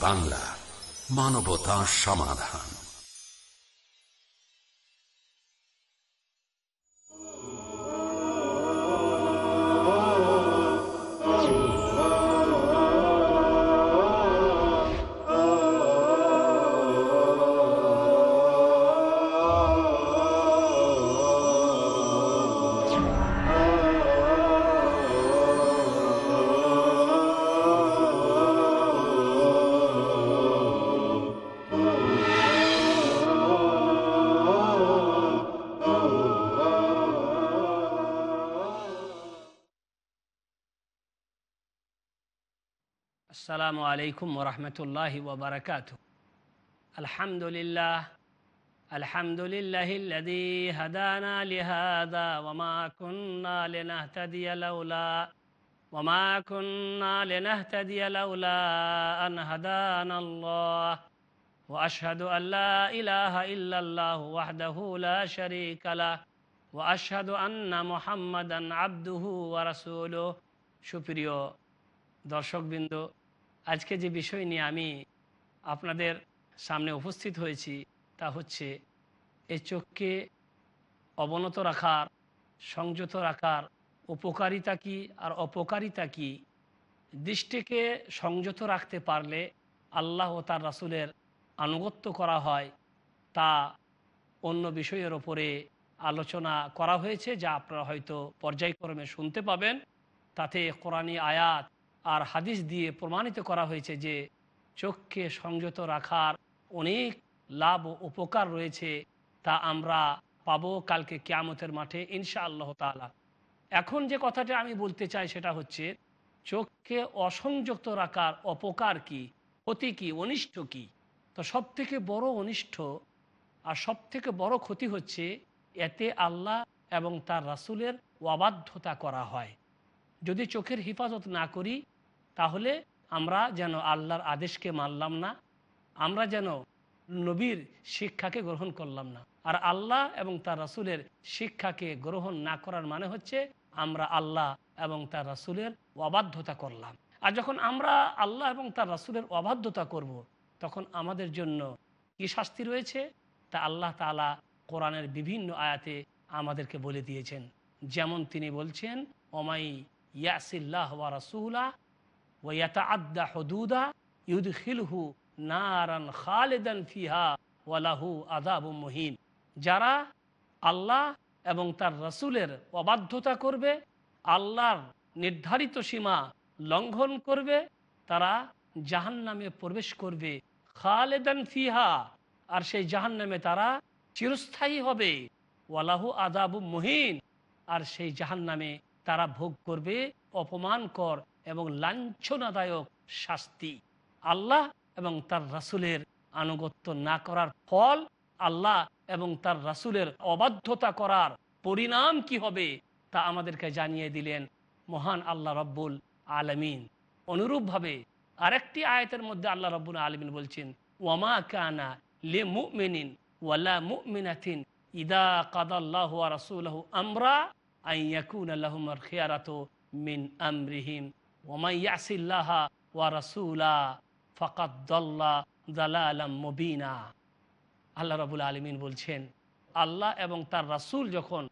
বাংলা মানবতা সমাধান। عليكم ورحمة الله وبركاته. الحمد لله الحمد لله الذي هدانا لهذا وما كنا لنهتدي لولا وما كنا لنهتدي لولا أن هدانا الله. وأشهد أن لا إله إلا الله وحده لا شريك له وأشهد أن محمدا عبده ورسوله. সুপ্রিয় দর্শকবৃন্দ আজকে যে বিষয় নিয়ে আমি আপনাদের সামনে উপস্থিত হয়েছি, তা হচ্ছে এই চোখকে অবনত রাখার, সংযত রাখার উপকারিতা কি আর অপকারিতা কি? দৃষ্টিকে সংযত রাখতে পারলে আল্লাহ ও তার রাসুলের আনুগত্য করা হয়, তা অন্য বিষয়ের ওপরে আলোচনা করা হয়েছে, যা আপনারা হয়তো পর্যায়ক্রমে শুনতে পাবেন। তাতে কোরআনী আয়াত আর হাদিস দিয়ে প্রমাণিত করা হয়েছে যে চোখকে সংযত রাখার অনেক লাভ ও উপকার রয়েছে তা আমরা পাবো কালকে কেয়ামতের মাঠে ইনশা আল্লাহ তালা এখন যে কথাটা আমি বলতে চাই সেটা হচ্ছে, চোখকে অসংযুক্ত রাখার অপকার কি? ক্ষতি কি? অনিষ্ট কি? তো সব থেকে বড় অনিষ্ট আর সব থেকে বড় ক্ষতি হচ্ছে এতে আল্লাহ এবং তার রাসুলের অবাধ্যতা করা হয়। যদি চোখের হেফাজত না করি তাহলে আমরা যেন আল্লাহর আদেশকে মানলাম না, আমরা যেন নবীর শিক্ষাকে গ্রহণ করলাম না। আর আল্লাহ এবং তার রাসুলের শিক্ষাকে গ্রহণ না করার মানে হচ্ছে আমরা আল্লাহ এবং তার রাসুলের অবাধ্যতা করলাম। আর যখন আমরা আল্লাহ এবং তার রাসুলের অবাধ্যতা করব। তখন আমাদের জন্য কি শাস্তি রয়েছে? তা আল্লাহ তালা কোরআনের বিভিন্ন আয়াতে আমাদেরকে বলে দিয়েছেন। যেমন তিনি বলছেন, ওমাই ইয়াসিল্লাহ ওয়া রাসুলা যারা আল্লাহ এবং তার রসুলের অবাধ্যতা করবে, আল্লাহর নির্ধারিত সীমা লঙ্ঘন করবে, তারা জাহান নামে প্রবেশ করবে, খালেদান ফিহা, আর সেই জাহান নামে তারা চিরস্থায়ী হবে। ওয়ালাহু আদাবু মহিন, আর সেই জাহান নামে তারা ভোগ করবে অপমানকর এবং লাঞ্ছনাদায়ক শাস্তি। আল্লাহ এবং তার রাসুলের আনুগত্য না করার ফল আল্লাহ এবং তার রাসুলের অবাধ্যতা করার পরিণাম কি হবে তা আমাদেরকে জানিয়ে দিলেন মহান আল্লাহ রব্বুল আলমিন। অনুরূপভাবে আরেকটি আয়তের মধ্যে আল্লাহ রব্বুল আলমিন বলছেন, ওয়ামা কানা লে মুমিনিন ওয়ালা মুমিনাতিন ইদা কাদাল্লাহু রাসুলহু আমরা আইয়াকুন আল্লাহুমার খেয়ারাত মিন আমরিহিম। আল্লাহ রাবুল আলমিন বলছেন, আল্লাহ এবং তার রাসুল যখন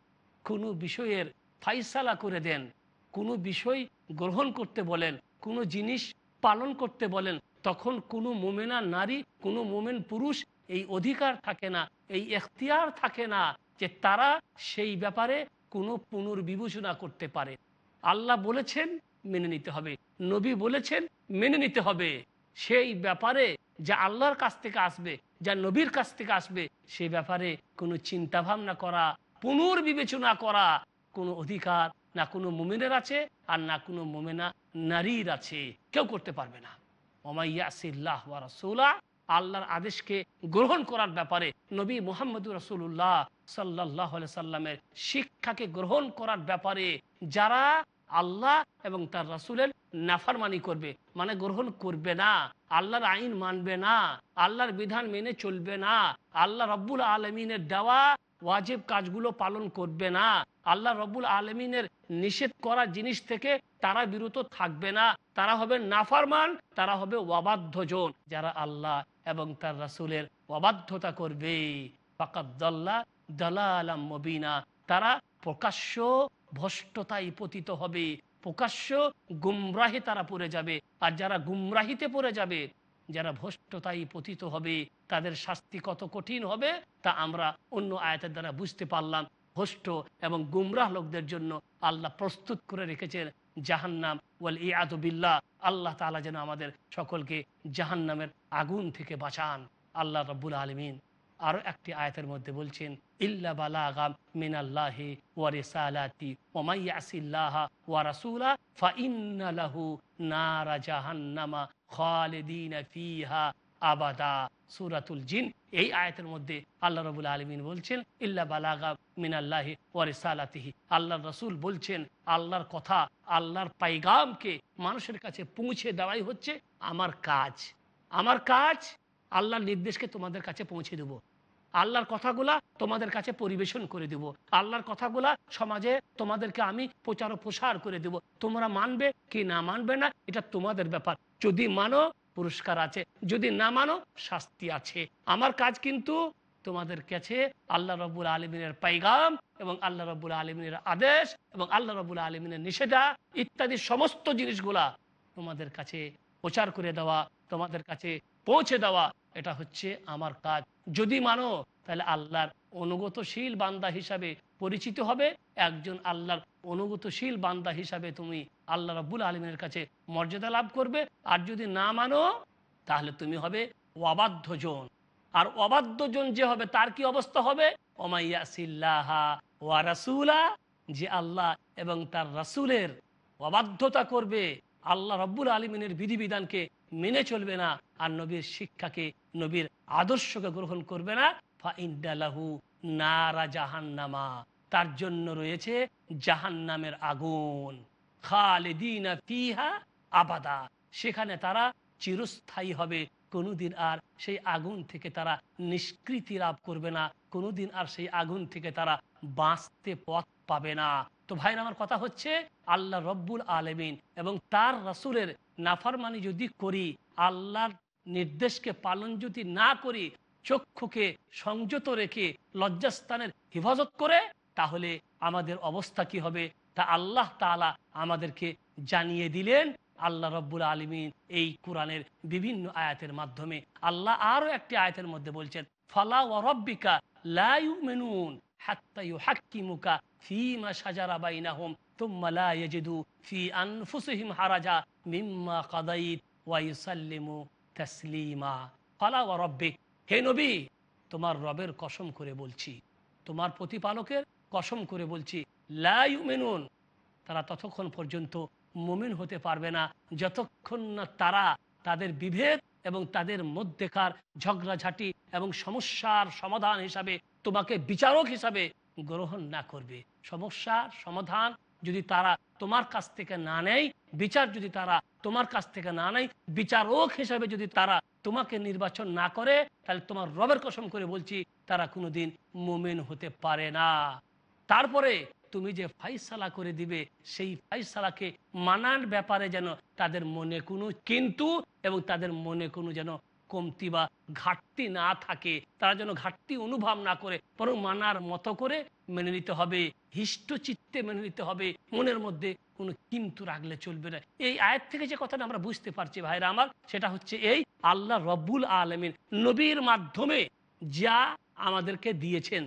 কোনো বিষয়ের ফাইসালা করে দেন, কোনো বিষয় গ্রহণ করতে বলেন, কোনো জিনিস পালন করতে বলেন, তখন কোনো মোমেনা নারী, কোনো মোমেন পুরুষ এই অধিকার থাকে না, এই এখতিয়ার থাকে না যে তারা সেই ব্যাপারে কোনো পুনর্বিবেচনা করতে পারে। আল্লাহ বলেছেন মেনে নিতে হবে। নবী বলেছেন, মেনে নিতে হবে। সেই ব্যাপারে যা আল্লাহর কাছ থেকে আসবে, যা নবীর কাছ থেকে আসবে সেই ব্যাপারে কোনো চিন্তা ভাবনা করা, পুনর্বিবেচনা করা কোনো অধিকার না কোনো মোমেনের আছে আর না কোনো মোমেনা নারীর আছে। কেউ করতে পারবে না। ওমাইয়াসিল্লাহ রাসুল্লাহ আল্লাহর আদেশকে গ্রহণ করার ব্যাপারে নবী মোহাম্মদুর রসুল্লাহ সাল্লাহ সাল্লামের শিক্ষাকে গ্রহণ করার ব্যাপারে যারা আল্লাহ এবং তার রাসুলের নাফারমানি করবে। মানে গ্রহণ করবে না, আল্লাহর আইন মানবে না, আল্লাহর বিধান মেনে চলবে না, আল্লাহ রব্বুল আলমিনের দেওয়া ওয়াজিব কাজগুলো পালন করবে না, আল্লাহ রব্বুল আলমিনের নিষেধ করা জিনিস থেকে তারা বিরত থাকবে না। তারা হবে নাফারমান, তারা হবে অবাধ্যজন। যারা আল্লাহ এবং তার রাসুলের অবাধ্যতা করবে ফাকাদ্দাল্লা দালালাম মবিনা। তারা প্রকাশ্য ভষ্টতায় পতিত হবে। প্রকাশ্য গুমরাহে তারা পড়ে যাবে। আর যারা গুমরাহিতে পড়ে যাবে, যারা ভষ্টতায় পতিত হবে, তাদের শাস্তি কত কঠিন হবে, তা আমরা অন্য আয়াতের দ্বারা বুঝতে পারলাম। ভষ্ট এবং গুমরাহ লোকদের জন্য আল্লাহ প্রস্তুত করে রেখেছেন জাহান্নাম। ওয়াল ইয়াদুবিল্লাহ আল্লাহ তালা যেন আমাদের সকলকে জাহান্নামের আগুন থেকে বাঁচান। আল্লাহ রব্বুল আলমিন। আরও একটি আয়াতের মধ্যে বলছেন, ইল্লা রাসূলা নারা জাহান্নামা এই আয়াতের মধ্যে আল্লাহ আলামিন বলছেন মিনাল্লাহি আল্লাহর রাসূল বলছেন, আল্লাহর কথা, আল্লাহর পাইগামকে মানুষের কাছে পৌঁছে দেওয়াই হচ্ছে আমার কাজ। আমার কাজ, আল্লাহর নির্দেশকে তোমাদের কাছে পৌঁছে দেবো। আল্লাহর কথাগুলা তোমাদের কাছে পরিবেশন করে দেব। আল্লাহর কথাগুলা সমাজে তোমাদেরকে আমি প্রচার প্রসার করে দেব। তোমরা মানবে কি না মানবে না, এটা তোমাদের ব্যাপার। যদি মানো, পুরস্কার আছে। যদি না মানো, শাস্তি আছে। আমার কাজ কিন্তু তোমাদের কাছে আল্লাহ রব্বুল আলমিনের পাইগাম এবং আল্লাহ রব্বুল আলমিনের আদেশ এবং আল্লাহ রবুল আলমিনের নিষেধা ইত্যাদি সমস্ত জিনিসগুলা তোমাদের কাছে প্রচার করে দেওয়া, তোমাদের কাছে পৌঁছে দেওয়া এটা হচ্ছে আমার কাজ। যদি মানো, তাহলে আল্লাহর অনুগতশীল বান্দা হিসাবে পরিচিত হবে। একজন আল্লাহর অনুগতশীল বান্দা হিসাবে তুমি আল্লাহ রব্বুল আলমিনের কাছে মর্যাদা লাভ করবে। আর যদি না মানো, তাহলে তুমি হবে অবাধ্যজন। আর অবাধ্যজন যে হবে, তার কি অবস্থা হবে? ওমাইয়াসিল্লাহা ওয়া রাসুলা, যে আল্লাহ এবং তার রাসুলের অবাধ্যতা করবে। আল্লাহ রব্বুল আলমিনের বিধিবিধানকে মেনে চলবে না আর নবীর শিক্ষাকে, নবীর আদর্শকে গ্রহণ করবে না। ফাইন্দালাহু নারা জাহান্নামা। তার জন্য রয়েছে জাহান্নামের আগুন। খালেদিনা ফিহা আবাদা। সেখানে তারা চিরস্থায়ী হবে। কোনোদিন আর সেই আগুন থেকে তারা নিষ্কৃতি লাভ করবে না। কোনোদিন আর সেই আগুন থেকে তারা বাঁচতে পথ পাবে না। তো ভাইর আমার কথা হচ্ছে, আল্লাহ রব্বুল আলমিন এবং তার রাসুলের নাফারমানি যদি করি, আল্লাহর নির্দেশকে পালন যদি না করি, চক্ষুকে সংযত রেখে লজ্জাস্থানের হেফাজত করে, তাহলে আমাদের অবস্থা কি হবে? তা আল্লাহ তালা আমাদেরকে জানিয়ে দিলেন। আল্লাহ রব্বুল আলমিন এই কোরআনের বিভিন্ন আয়াতের মাধ্যমে আল্লাহ আরও একটি আয়াতের মধ্যে বলছেন, ফালা ও রব্বিকা লাইউ মেনুন তোমার রবের কসম করে বলছি, তোমার প্রতিপালকের কসম করে বলছি তারা ততক্ষণ পর্যন্ত মুমিন হতে পারবে না, যতক্ষণ না তারা তাদের বিভেদ এবং তাদের মধ্যেকার ঝগড়াঝাটি এবং সমস্যার সমাধান হিসাবে তোমাকে বিচারক হিসাবে গ্রহণ না করবে। সমস্যার সমাধান যদি তারা তোমার কাছ থেকে না নেয়, বিচার যদি তারা তোমার কাছ থেকে না নেয়, বিচারক হিসাবে যদি তারা তোমাকে নির্বাচন না করে, তাহলে তোমার রবের কসম করে বলছি, তারা কোনোদিন মোমেন হতে পারে না। তারপরে তুমি যে ফাইসালা করে দিবে, সেই ফাইসালাকে মানার ব্যাপারে যেন তাদের মনে কোনো কিন্তু এবং তাদের মনে কোনো যেন কমতি বা ঘাটতি না থাকে, তারা যেন ঘাটতি অনুভব না করে, বরং মানার মতো করে মেনে নিতে হবে, হিষ্ট চিত্তে মেনে নিতে হবে, মনের মধ্যে কোনো কিন্তু রাখলে চলবে না। এই আয়ের থেকে যে কথাটা আমরা বুঝতে পারছি ভাইরা আমার, সেটা হচ্ছে এই, আল্লাহ রব্বুল আলমিন নবীর মাধ্যমে যা আমাদেরকে দিয়েছেন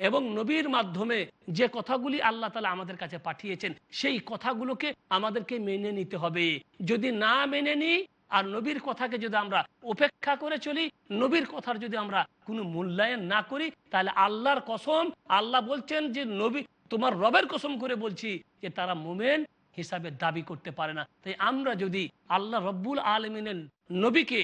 এবং নবীর মাধ্যমে যে কথাগুলি আল্লাহ তালা আমাদের কাছে পাঠিয়েছেন, সেই কথাগুলোকে আমাদেরকে মেনে নিতে হবে। যদি না মেনে নিই আর নবীর কথাকে যদি আমরা উপেক্ষা করে চলি, নবীর কথার যদি আমরা কোনো মূল্যায়ন না করি, তাহলে আল্লাহর কসম, আল্লাহ বলছেন যে, নবী, তোমার রবের কসম করে বলছি যে, তারা মোমেন হিসাবে দাবি করতে পারে না। তাই আমরা যদি আল্লাহ রব্বুল আলমিনের নবীকে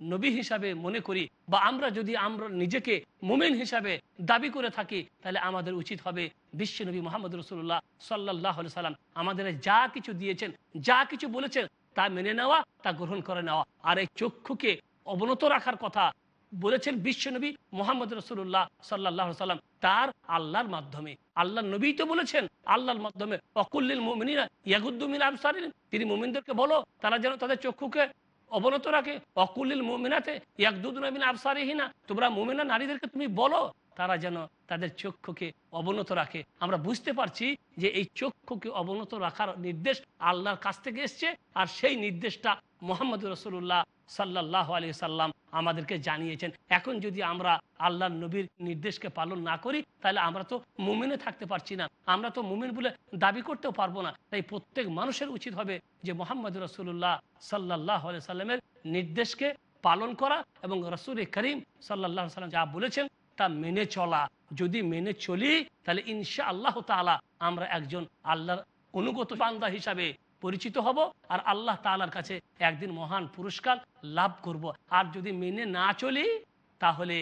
নবী হিসাবে মনে করি বা আমরা যদি আমরা নিজেকে মোমেন হিসাবে দাবি করে থাকি, তাহলে আমাদের উচিত হবে বিশ্ব নবী মোহাম্মদ রসুল্লাহ সাল্লাহ সাল্লাম আমাদের যা কিছু দিয়েছেন, যা কিছু বলেছেন তা মেনে নেওয়া, তা গ্রহণ করে নেওয়া। আর এই চক্ষুকে অবনত রাখার কথা বলেছেন বিশ্বনবী মোহাম্মদ রসুল্লাহ সাল্লাহ সাল্লাম তার আল্লাহর মাধ্যমে। আল্লাহ নবী তো বলেছেন, আল্লাহর মাধ্যমে, অকুল্লিল মোমিনা ইয়াগুদ্দুমিন আবসারিন। তিনি মোমিনদেরকে বলো, তারা যেন তাদের চক্ষুকে অবনত রাখে। অকুল্লিল মোমিনাতে ইয়াকদুদ্দিন আবসারিহিনা। তোমরা মোমিনা নারীদেরকে তুমি বলো তারা যেন তাদের চক্ষুকে অবনত রাখে। আমরা বুঝতে পারছি যে এই চক্ষুকে অবনত রাখার নির্দেশ আল্লাহর কাছ থেকে এসছে আর সেই নির্দেশটা মোহাম্মদ রসুল্লাহ সাল্লাহ আলী সাল্লাম আমাদেরকে জানিয়েছেন। এখন যদি আমরা আল্লাহ নবীর নির্দেশকে পালন না করি, তাহলে আমরা তো মুমিনে থাকতে পারছি না। আমরা তো মুমিন বলে দাবি করতেও পারব না। তাই প্রত্যেক মানুষের উচিত হবে যে মোহাম্মদ রসুল্লাহ সাল্লাহ আলি সাল্লামের নির্দেশকে পালন করা এবং রসুল করিম সাল্লাহ সাল্লাম যা বলেছেন তা মেনে চলা। যদি মেনে চলি, তাহলে ইনশা আল্লাহ তালা আমরা একজন আল্লাহর অনুগত বান্দা হিসাবে পরিচিত হব আর আল্লাহ তালার কাছে একদিন মহান পুরস্কার লাভ করব। আর যদি মেনে না চলি, তাহলে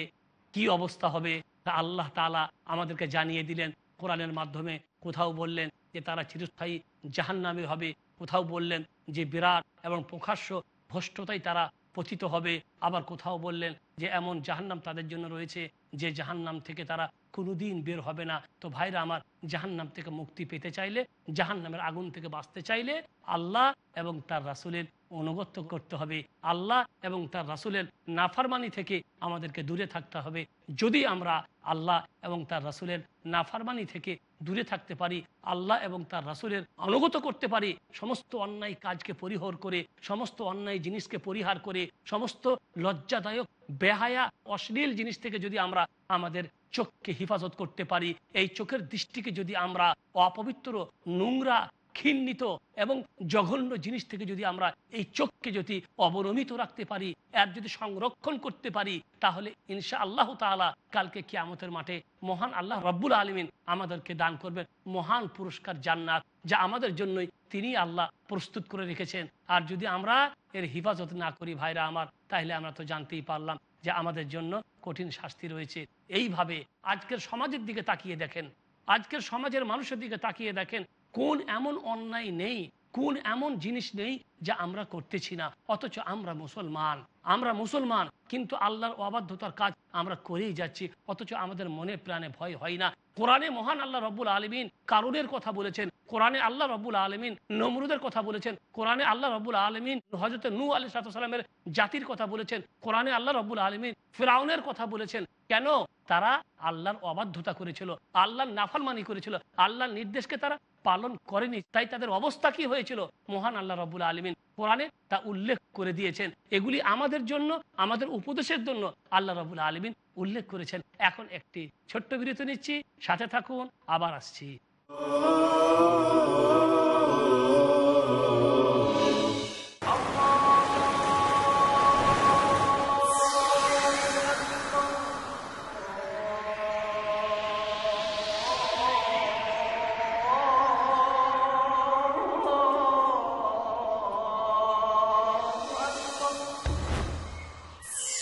কি অবস্থা হবে? তা আল্লাহ তালা আমাদেরকে জানিয়ে দিলেন, কোরআনের মাধ্যমে। কোথাও বললেন যে তারা চিরস্থায়ী জাহান্নামে হবে। কোথাও বললেন যে বিরাট এবং প্রকাশ্য ভ্রষ্টতাই তারা পতিত হবে। আবার কোথাও বললেন যে এমন জাহান্নাম তাদের জন্য রয়েছে যে জাহান্নাম থেকে তারা কোনোদিন বের হবে না। তো ভাইরা আমার জাহান্নাম থেকে মুক্তি পেতে চাইলে, জাহান্নামের আগুন থেকে বাঁচতে চাইলে আল্লাহ এবং তার রাসুলের অনুগত্য করতে হবে। আল্লাহ এবং তার রাসুলের নাফারমানি থেকে আমাদেরকে দূরে থাকতে হবে। যদি আমরা আল্লাহ এবং তার রাসুলের নাফারমানি থেকে দূরে থাকতে পারি, আল্লাহ এবং তার রাসুলের অনুগত করতে পারি, সমস্ত অন্যায় কাজকে পরিহর করে, সমস্ত অন্যায় জিনিসকে পরিহার করে, সমস্ত লজ্জাদায়ক, বেহায়া, অশ্লীল জিনিস থেকে যদি আমরা আমাদের চোখকে হেফাজত করতে পারি, এই চোখের দৃষ্টিকে যদি আমরা অপবিত্র, নোংরা ঘৃণিত এবং জঘন্য জিনিস থেকে যদি আমরা এই চোখকে যদি অবনমিত রাখতে পারি, এর যদি সংরক্ষণ করতে পারি, তাহলে ইনশা আল্লাহ তালা কালকে কিয়ামতের মাঠে মহান আল্লাহ রব্বুল আলমিন আমাদেরকে দান করবেন। মহান পুরস্কার জান্নাত, যা আমাদের জন্যই তিনি আল্লাহ প্রস্তুত করে রেখেছেন। আর যদি আমরা এর হেফাজত না করি ভাইরা আমার, তাহলে আমরা তো জানতেই পারলাম যে আমাদের জন্য কঠিন শাস্তি রয়েছে। এইভাবে আজকের সমাজের দিকে তাকিয়ে দেখেন, আজকের সমাজের মানুষের দিকে তাকিয়ে দেখেন কোন এমন অন্যায় নেই, কোন এমন জিনিস নেই যা আমরা করতেছি না। অথচ আমরা মুসলমান আমরা মুসলমান, কিন্তু আল্লাহর অবাধ্যতার কাজ আমরা করেই যাচ্ছি। অথচ আমাদের মনে প্রাণে ভয় হয় না। কোরআনে মহান আল্লাহ রব্বুল আলমিন কারুনের কথা বলেছেন, কোরআনে আল্লাহ রব্বুল আলমিন নমরুদের কথা বলেছেন, কোরআনে আল্লাহ রব্বুল আলমিন হজরত নু আলী সালামের জাতির কথা বলেছেন, কোরআনে আল্লাহ রব্বুল আলমিন ফেরাউনের কথা বলেছেন। কেন? তারা আল্লাহর অবাধ্যতা করেছিল, আল্লাহর নাফালমানি করেছিল, আল্লাহর নির্দেশকে তারা পালন করেনি। তাই তাদের অবস্থা কি হয়েছিল? মহান আল্লাহ রবুল আলমিন কোরআনে তা উল্লেখ করে দিয়েছেন। এগুলি আমাদের জন্য, আমাদের উপদেশের জন্য আল্লাহ রবুল আলমিন উল্লেখ করেছেন। এখন একটি ছোট্ট বিরতি নিচ্ছি। সাথে থাকুন, আবার আসছি।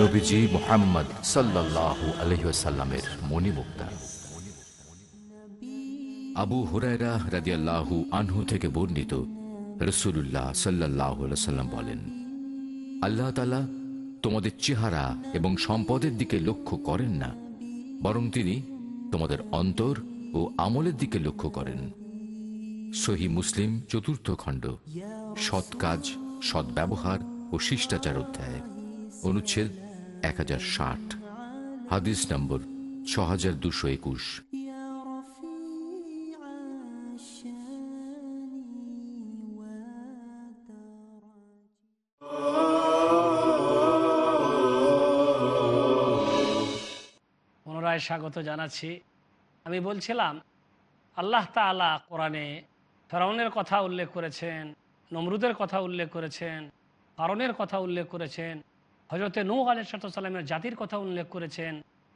নবীজি মোহাম্মদ সাল্লাল্লাহু আলহিসাল্লামের মণিমুক্তা। আবু হুরায়রা রাদিয়াল্লাহু আনহু থেকে বর্ণিত রসুল্লাহ সাল্লাহ সাল্লাম বলেন, আল্লাহ তালা তোমাদের চেহারা এবং সম্পদের দিকে লক্ষ্য করেন না, বরং তিনি তোমাদের অন্তর ও আমলের দিকে লক্ষ্য করেন। সহি মুসলিম চতুর্থ খণ্ড, সৎ কাজ, সৎ ব্যবহার ও শিষ্টাচার অধ্যায়, অনুচ্ছেদ এক হাজার ষাট। হাদিস নম্বর ছ হাজার দুশো একুশ। পুনরায় স্বাগত জানাচ্ছি। আমি বলছিলাম, আল্লাহ তালা কোরআনে ফেরাউনের কথা উল্লেখ করেছেন, নমরুদের কথা উল্লেখ করেছেন কারণের কথা উল্লেখ করেছেন হজরতে নৌ আলহামের জাতির কথা উল্লেখ করেছেন।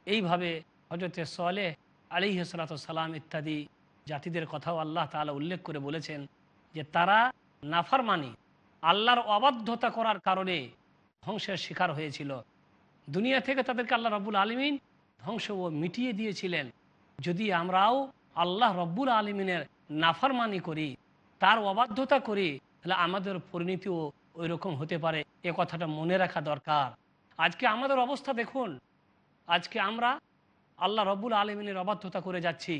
এইভাবে হজরতে সোয়ালেহ আলী সালাম ইত্যাদি জাতিদের কথাও আল্লাহ তালা উল্লেখ করে বলেছেন যে তারা নাফারমানি, আল্লাহর অবাধ্যতা করার কারণে ধ্বংসের শিকার হয়েছিল। দুনিয়া থেকে তাদেরকে আল্লাহ রব্বুল আলমিন ধ্বংস ও মিটিয়ে দিয়েছিলেন। যদি আমরাও আল্লাহ রব্বুল আলমিনের নাফারমানি করি, তার অবাধ্যতা করি, তাহলে আমাদের পরিণতিও ওই রকম হতে পারে, এ কথাটা মনে রাখা দরকার। আজকে আমাদের অবস্থা দেখুন, আজকে আমরা আল্লাহ রব্বুল আলমিনের অবাধ্যতা করে যাচ্ছি,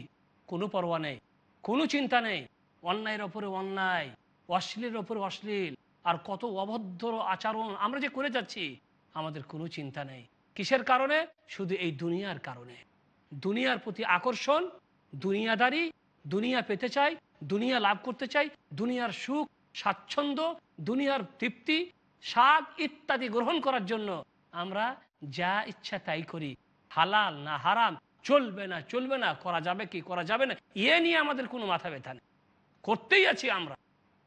কোনো পরোয়া নেই, কোনো চিন্তা নেই, অন্যায়ের ওপরে অন্যায়, অশ্লীলের ওপরে অশ্লীল, আর কত অভদ্র আচরণ আমরা যে করে যাচ্ছি, আমাদের কোনো চিন্তা নেই। কিসের কারণে? শুধু এই দুনিয়ার কারণে। দুনিয়ার প্রতি আকর্ষণ, দুনিয়াদারি, দুনিয়া পেতে চাই, দুনিয়া লাভ করতে চাই, দুনিয়ার সুখ, স্বাচ্ছন্দ্য দুনিয়ার তৃপ্তি, স্বাদ ইত্যাদি গ্রহণ করার জন্য আমরা যা ইচ্ছা তাই করি। হালাল না হারাম, চলবে না চলবে না, করা যাবে কি, করা যাবে না, এ নিয়ে আমাদের কোনো মাথা ব্যথা নেই। করতেই আছি আমরা।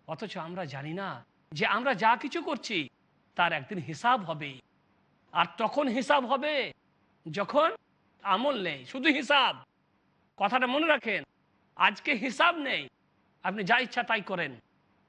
অথচ আমরা জানি না যে আমরা যা কিছু করছি, তার একদিন হিসাব হবে আর তখন হিসাব হবে যখন আমল নেই, শুধু হিসাব। কথাটা মনে রাখেন, আজকে হিসাব নেই, আপনি যা ইচ্ছা তাই করেন।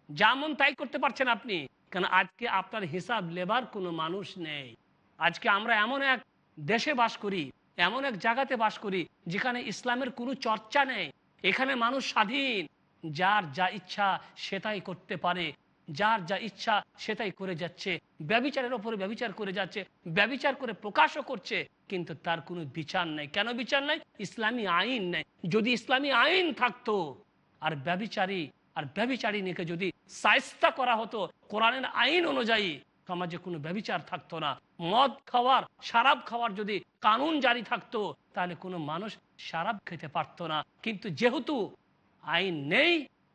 যেমন তাই করতে পারছেন আপনি। কেন আজকে আপনার হিসাব লেবার কোনো মানুষ নেই। আজকে আমরা এমন এক দেশে বাস করি, এমন এক জায়গাতে বাস করি, যেখানে ইসলামের কোনো চর্চা নেই। এখানে মানুষ স্বাধীন। যার যা ইচ্ছা সেটাই করতে পারে। যার যা ইচ্ছা সেটাই করে যাচ্ছে। ব্যবিচারের ওপরে ব্যবিচার করে যাচ্ছে। ব্যবিচার করে প্রকাশও করছে। কিন্তু তার কোনো বিচার নেই। কেন বিচার নাই? ইসলামী আইন নেই। যদি ইসলামী আইন থাকতো, আর ব্যবিচারী আর ব্যবিচারিণীকে যদি সায়স্তা করা হতো, কোরআনের আইন অনুযায়ী সমাজে কোনো ব্যবিচার থাকতো না। মদ খাওয়ার, শারাব খাওয়ার যদি কানুন জারি থাকতো, তাহলে কোনো মানুষ শারাব খেতে পারতো না। কিন্তু যেহেতু আইন নেই,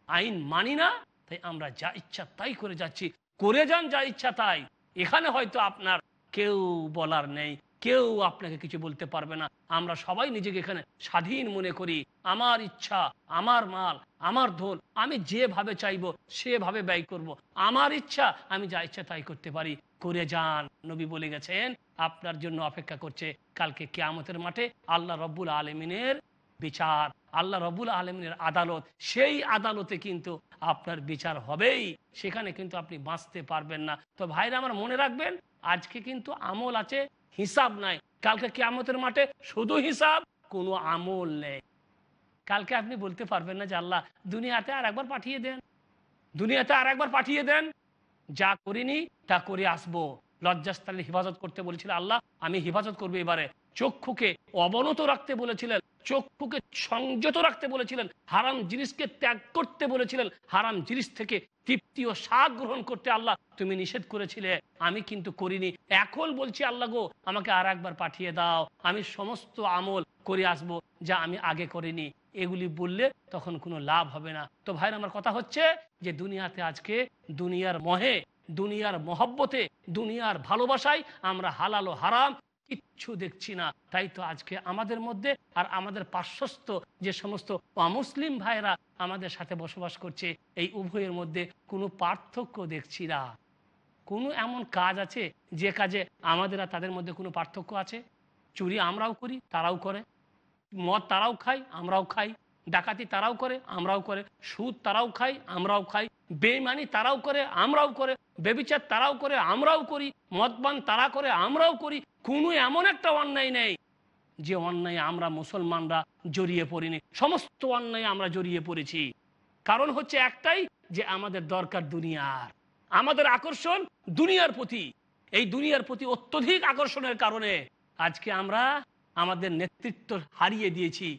আইন মানি না, তাই আমরা যা ইচ্ছা তাই করে যাচ্ছি। করে যান যা ইচ্ছা তাই। এখানে হয়তো আপনার কেউ বলার নেই। কেউ আপনাকে কিছু বলতে পারবে না। আমরা সবাই নিজেকে এখানে স্বাধীন মনে করি। আমার ইচ্ছা, আমার মাল, আমার ধন, আমি যেভাবে চাইব সেভাবে ব্যয় করব। আমার ইচ্ছা, আমি যা ইচ্ছা তাই করতে পারি। করে যান, নবী বলে গেছেন, আপনার জন্য অপেক্ষা করছে কালকে কেয়ামতের মাঠে আল্লাহ রব্বুল আলমিনের বিচার। আল্লাহ রবুল আলমিনের আদালত, সেই আদালতে কিন্তু আপনার বিচার হবেই। সেখানে কিন্তু আপনি বাঁচতে পারবেন না। তো ভাইরা আমার মনে রাখবেন, আজকে কিন্তু আমল আছে হিসাব নাই। কালকে কেয়ামতের মাঠে শুধু হিসাব, কোনো আমল নেই। কালকে আপনি বলতে পারবেন না যে আল্লাহ, দুনিয়াতে আর একবার পাঠিয়ে দেন। দুনিয়াতে আর একবার পাঠিয়ে দেন। যা করিনি, তা করে আসব। লজ্জাস্থানের হেফাজত করতে বলেছিল আল্লাহ, আমি হেফাজত করব এবারে। চক্ষুকে অবনত রাখতে বলেছিলেন। চক্ষুকে সংযত রাখতে বলেছিলেন, হারাম জিনিসকে ত্যাগ করতে বলেছিলেন, হারাম জিনিস থেকে তৃপ্তি ও স্বাদ গ্রহণ করতে আল্লাহ তুমি নিষেধ করেছিলে। আমি কিন্তু করিনি। এখন বলছি, আল্লাহ গো, আমাকে আর একবার পাঠিয়ে দাও। আমি সমস্ত আমল করে আসব যা আমি আগে করিনি। এগুলি বললে তখন কোনো লাভ হবে না। তো ভাইয়ের, আমার কথা হচ্ছে যে দুনিয়াতে আজকে দুনিয়ার মহে, দুনিয়ার মহব্বতে, দুনিয়ার ভালোবাসায় আমরা হালাল ও হারাম কিচ্ছু দেখছি না। তাই তো আজকে আমাদের মধ্যে আর আমাদের পার্শ্বস্থ যে সমস্ত অমুসলিম ভাইরা আমাদের সাথে বসবাস করছে, এই উভয়ের মধ্যে কোনো পার্থক্য দেখছি না। কোনো এমন কাজ আছে যে কাজে আমাদের আর তাদের মধ্যে কোনো পার্থক্য আছে? চুরি আমরাও করি, তারাও করে। মদ তারাও খাই আমরাও খাই। ডাকাতি তারাও করে, আমরাও করে। সুদ তারাও খাই, আমরাও খাই। বেইমানি তারাও করে, আমরাও করে। বেবিচার তারাও করে, আমরাও করি। মদপান তারা করে, আমরাও করি। কোনো এমন একটা অন্যায় নেই যে অন্যায় আমরা মুসলমানরা জড়িয়ে পড়িনি। সমস্ত অন্যায় আমরা জড়িয়ে পড়েছি। কারণ হচ্ছে একটাই যে আমাদের দরকার দুনিয়ার। আমাদের আকর্ষণ দুনিয়ার প্রতি। এই দুনিয়ার প্রতি অত্যধিক আকর্ষণের কারণে আজকে আমরা আমাদের নেতৃত্ব হারিয়ে দিয়েছি।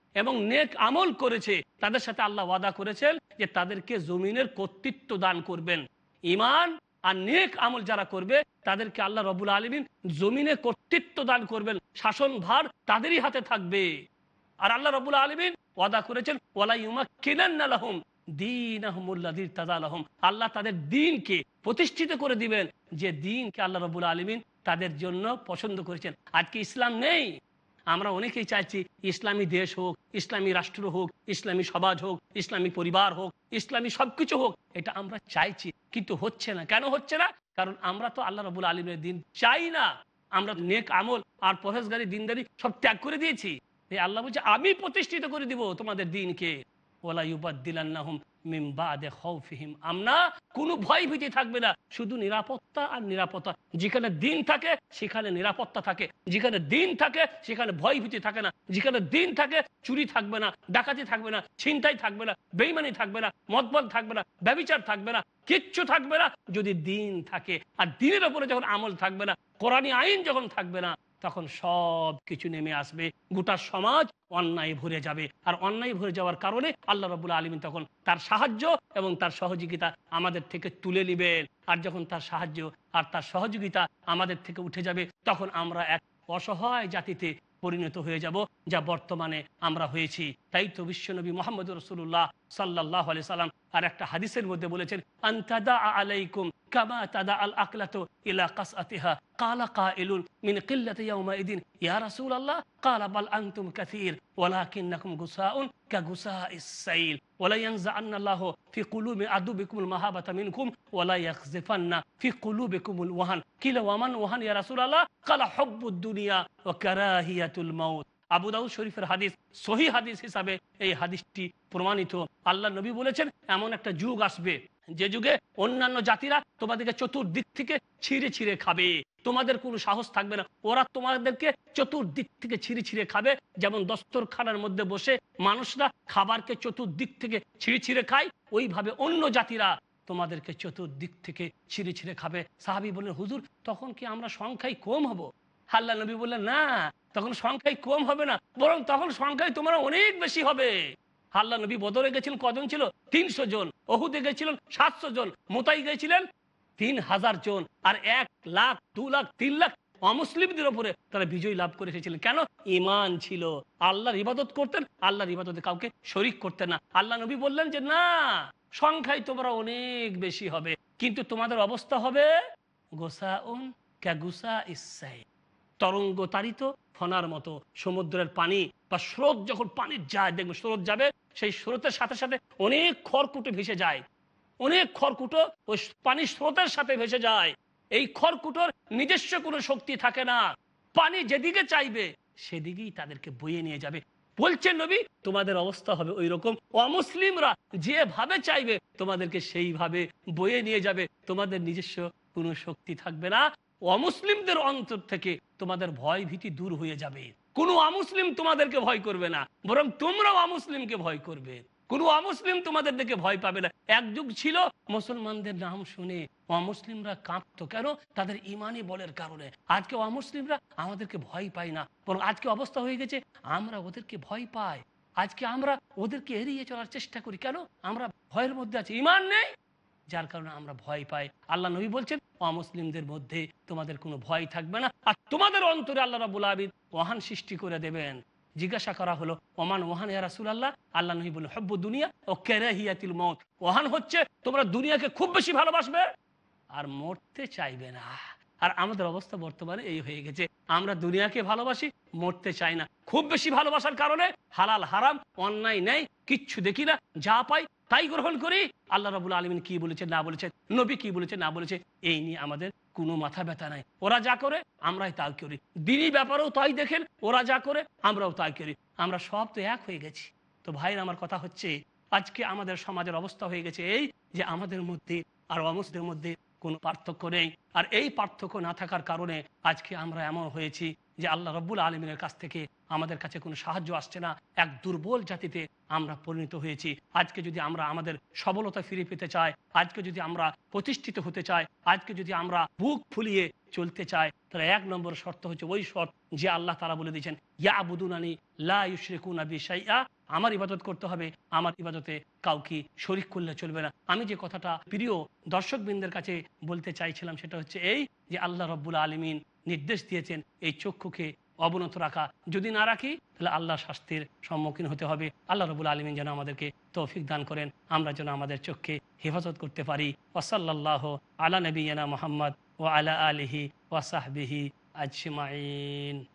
এবং নেক আমল করেছে, তাদের সাথে আল্লাহ ওয়াদা করেছেন যে তাদেরকে জমিনের কর্তৃত্ব দান করবেন। ইমান আর নেক আমল যারা করবে, তাদেরকে আল্লাহ রবুল আলমিন জমিনে কর্তৃত্ব দান করবেন, শাসন ভার তাদেরই হাতে থাকবে। আর আল্লাহ রবুল আলমিন ওয়াদা করেছেন ওয়ালাইমা কিনান আলহম দিন আহমুল্লাদির তাজা আলহম আল্লাহ তাদের দিনকে প্রতিষ্ঠিত করে দিবেন, যে দিনকে আল্লাহ রবুল আলমিন তাদের জন্য পছন্দ করেছেন। আজকে ইসলাম নেই আমরা অনেকেই চাইছি ইসলামী দেশ হোক, ইসলামী রাষ্ট্র হোক, ইসলামী সমাজ হোক, ইসলামী পরিবার হোক, ইসলামী সবকিছু হোক, এটা আমরা চাইছি। কিন্তু হচ্ছে না। কেন হচ্ছে না? কারণ আমরা তো আল্লাহ রবুল আলমের দিন চাই না। আমরা নেক আমল আর পরেশগারি দিনদারি সব ত্যাগ করে দিয়েছি। এই আল্লাহ বলছে, আমি প্রতিষ্ঠিত করে দিব তোমাদের দিনকে। আমরা কোনো ভয় ভীতি থাকবে না, শুধু নিরাপত্তা আর নিরাপত্তা। যেখানে দিন থাকে, সেখানে নিরাপত্তা থাকে। যেখানে দিন থাকে, সেখানে ভয় ভীতি থাকে না। যেখানে দিন থাকে, চুরি থাকবে না, ডাকাতি থাকবে না, ছিনতাই থাকবে না, বেইমানি থাকবে না, মদবল থাকবে না, ব্যবিচার থাকবে না, কিচ্ছু থাকবে না। যদি দিন থাকে, আর দিনের ওপরে যখন আমল থাকবে না, কোরআনী আইন যখন থাকবে না তখন সব কিছু নেমে আসবে। গোটা সমাজ অন্যায় ভরে যাবে। আর অন্যায় ভরে যাওয়ার কারণে আল্লাহ রবুল্লা আলমিন তখন তার সাহায্য এবং তার সহযোগিতা আমাদের থেকে তুলে নেবেন। আর যখন তার সাহায্য আর তার সহযোগিতা আমাদের থেকে উঠে যাবে, তখন আমরা এক অসহায় জাতিতে পরিণত হয়ে যাব, যা বর্তমানে আমরা হয়েছি। তাই তো বিশ্বনবী মোহাম্মদ রসুল্লাহ সাল্লাহ আলি সাল্লাম আর একটা হাদিসের মধ্যে বলেছেন আন্তাদা আলাইকুম কামা তাদা আল আকলাত ইলা কাস আতিহা কালা কা ইলুন মিন কিল্লাতে ইয়াউমা ইদিন ইয়া রাসূল আল্লাহ কালা বাল আনতুম কাসীর ওয়ালাকিন্নাকুম গুসাউন কা গুসা ইসাইল ওয়ালা ইয়ানজাআন্না আল্লাহু ফি কুলুবি আদুবিকুমুল মাহাবাতা মিনকুম ওয়ালা ইয়াখজিফান্না ফি কুলুবিকুমুল ওয়াহান কিলা ওয়ামান ওয়াহান ইয়া রাসূল আল্লাহ কালা হুব্বুদ দুনিয়া ওয়া কারাহিয়াতুল মাউত আবু দাউদ শরীফের হাদিস সহি হাদিস হিসাবে এই হাদিসটি প্রমাণিত। আল্লাহ নবী বলেছেন, এমন একটা যুগ আসবে, যে যুগে অন্যান্য জাতিরা তোমাদেরকে চতুর্দিক থেকে ছিঁড়ে ছিঁড়ে খাবে। তোমাদের কোনো সাহস থাকবে না। ওরা তোমাদেরকে চতুর্দিক থেকে ছিঁড়ে ছিঁড়ে খাবে। যেমন দস্তরখানার মধ্যে বসে মানুষরা খাবারকে চতুর্দিক থেকে ছিঁড়ে ছিঁড়ে খায়, ওইভাবে অন্য জাতিরা তোমাদেরকে চতুর্দিক থেকে ছিঁড়ে ছিঁড়ে খাবে। সাহাবি বললেন, হুজুর, তখন কি আমরা সংখ্যায় কম হব? আল্লাহ নবী বললেন, না, তখন সংখ্যায় কম হবে না, বরং তখন সংখ্যায় তোমরা অনেক বেশি হবে। আল্লাহ নবী বদরে গেছিলেন, কজন ছিল? তিনশো জন। অহুদে গেছিলেন, সাতশো জন। মোতাই গেছিলেন, তিন হাজার জন। আর এক লাখ, দু লাখ, তিন লাখ অমুসলিমদের ওপরে তারা বিজয় লাভ করে এসেছিলেন। কেন? ইমান ছিল। আল্লাহর ইবাদত করতেন, আল্লাহর ইবাদতে কাউকে শরিক করতেন না। আল্লাহ নবী বললেন যে, না সংখ্যায় তোমরা অনেক বেশি হবে, কিন্তু তোমাদের অবস্থা হবে গোসা উন ক্যাগুসা ইসাই তরঙ্গ তারিত ফনার মতো সমুদ্রের পানি বা স্রোত যখন পানি যায় দেখবে স্রোত যাবে, সেই স্রোতের সাথে সাথে অনেক খড়কুটো ভেসে যায়। অনেক খড়কুটো ওই পানি স্রোতের সাথে ভেসে যায়। এই খড়কুটোর নিজস্ব কোনো শক্তি থাকে না। পানি যেদিকে চাইবে, সেদিকেই তাদেরকে বয়ে নিয়ে যাবে। বলছেন নবী, তোমাদের অবস্থা হবে ওই রকম অমুসলিমরা যেভাবে চাইবে, তোমাদেরকে সেইভাবে বয়ে নিয়ে যাবে। তোমাদের নিজস্ব কোনো শক্তি থাকবে না। অমুসলিমদের অন্তর থেকে তোমাদের ভয় ভীতি দূর হয়ে যাবে। কোনো অমুসলিম তোমাদেরকে ভয় করবে না, বরং তোমরাও অমুসলিমকে ভয় করবে। কোনো অমুসলিম তোমাদের দেখে ভয় পাবে না। এক যুগ ছিল, মুসলমানদের নাম শুনে অমুসলিমরা কাঁপতো। কেন? তাদের ইমানি বলের কারণে। আজকে অমুসলিমরা আমাদেরকে ভয় পায় না, বরং আজকে অবস্থা হয়ে গেছে, আমরা ওদেরকে ভয় পাই। আজকে আমরা ওদেরকে এড়িয়ে চলার চেষ্টা করি। কেন? আমরা ভয়ের মধ্যে আছি। ইমান নেই যার কারণে আমরা ভয় পাই। আল্লাহ নবী বলছেন, অমুসলিমদের মধ্যে তোমাদের কোনো ভয় থাকবে না। আর তোমাদের অন্তরে আল্লাহ রাবুল আবিদ ওহান সৃষ্টি করে দেবেন। জিজ্ঞাসা করা হলো, ওমান ওহান ইয়া রাসুল আল্লাহ আল্লাহ নবী বলল হব্য দুনিয়া ও কেরাহিয়াতিল মত ওহান হচ্ছে তোমরা দুনিয়াকে খুব বেশি ভালোবাসবে আর মরতে চাইবে না। আর আমাদের অবস্থা বর্তমানে এই হয়ে গেছে। আমরা দুনিয়াকে ভালোবাসি, মরতে চাই না। খুব বেশি ভালোবাসার কারণে হালাল, হারাম, অন্যায় নেই কিচ্ছু দেখি না, যা পাই তাই গ্রহণ করি। আল্লাহ রাবুল আলমিন কি বলেছে না বলেছে নবী কি বলেছে না বলেছে এই নিয়ে আমাদের কোনো মাথা ব্যথা নাই। ওরা যা করে, আমরাই তাই করি। দিনই ব্যাপারেও তাই দেখেন, ওরা যা করে, আমরাও তাই করি। আমরা সব তো এক হয়ে গেছি। তো ভাইয়ের আমার কথা হচ্ছে, আজকে আমাদের সমাজের অবস্থা হয়ে গেছে এই যে আমাদের মধ্যে আর অমুসদের মধ্যে কোনো পার্থক্য নেই। আর এই পার্থক্য না থাকার কারণে আজকে আমরা এমন হয়েছি যে আল্লাহ রব্বুল আলমিনের কাছ থেকে আমাদের কাছে কোনো সাহায্য আসছে না, এক দুর্বল জাতিতে আমরা পরিণত হয়েছি। আজকে যদি আমরা আমাদের সবলতা ফিরে পেতে চাই, আজকে যদি আমরা প্রতিষ্ঠিত হতে চাই, আজকে যদি আমরা বুক ফুলিয়ে চলতে চাই, তাহলে এক নম্বর শর্ত হচ্ছে ওই শর্ত যে আল্লাহ তারা বলে দিয়েছেন ইয়া আবুদুনানি লা ইউশরিকুনা বিশাইয়া। আমার ইবাদত করতে হবে, আমার ইবাদতে কাউকে শরিক করলে চলবে না। আমি যে কথাটা প্রিয় দর্শকবৃন্দের কাছে বলতে চাইছিলাম সেটা হচ্ছে এই যে আল্লাহ রব্বুল আলমিন নির্দেশ দিয়েছেন এই চক্ষুকে অবনত রাখা। যদি না রাখি, তাহলে আল্লাহ শাস্তির সম্মুখীন হতে হবে। আল্লাহ রবুল আলমিন যেন আমাদেরকে তৌফিক দান করেন। আমরা যেন আমাদের চোখকে হেফাজত করতে পারি। ওসাল্লাহ আলা নবীনা মোহাম্মদ ও আলা আলিহি ওয়াসাহবিহি আজমাইন।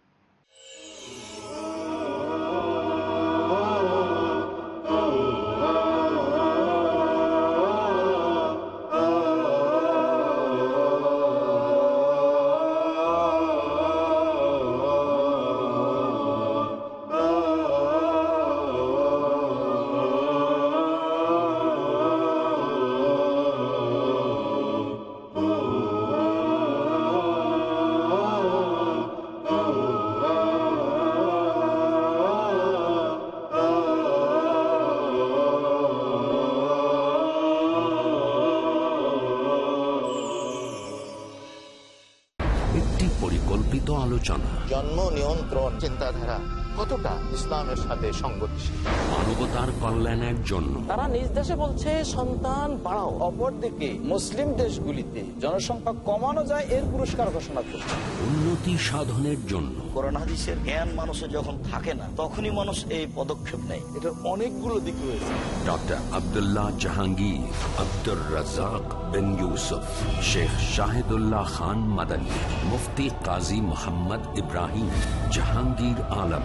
সাথে সংগতিশীল। মানবতার কল্যাণের জন্য। তারা নিজ দেশে বলছে সন্তান বাড়াও। অপরদিকে মুসলিম দেশগুলিতে জনসংখ্যা কমানো যায় এর পুরস্কার ঘোষণা করছে। উন্নতি সাধনের জন্য। কোরআন হাদিসের জ্ঞান মানুষের যখন থাকে না তখনই মানুষ এই পদক্ষেপ নেয়। এটার অনেকগুলো দিক রয়েছে। ডক্টর আবদুল্লাহ জাহাঙ্গীর আব্দুর রাজাক বিন ইউসুফ শেখ শাহিদুল্লাহ খান মাদানী মুফতি কাজী মোহাম্মদ ইব্রাহিম জাহাঙ্গীর আলম।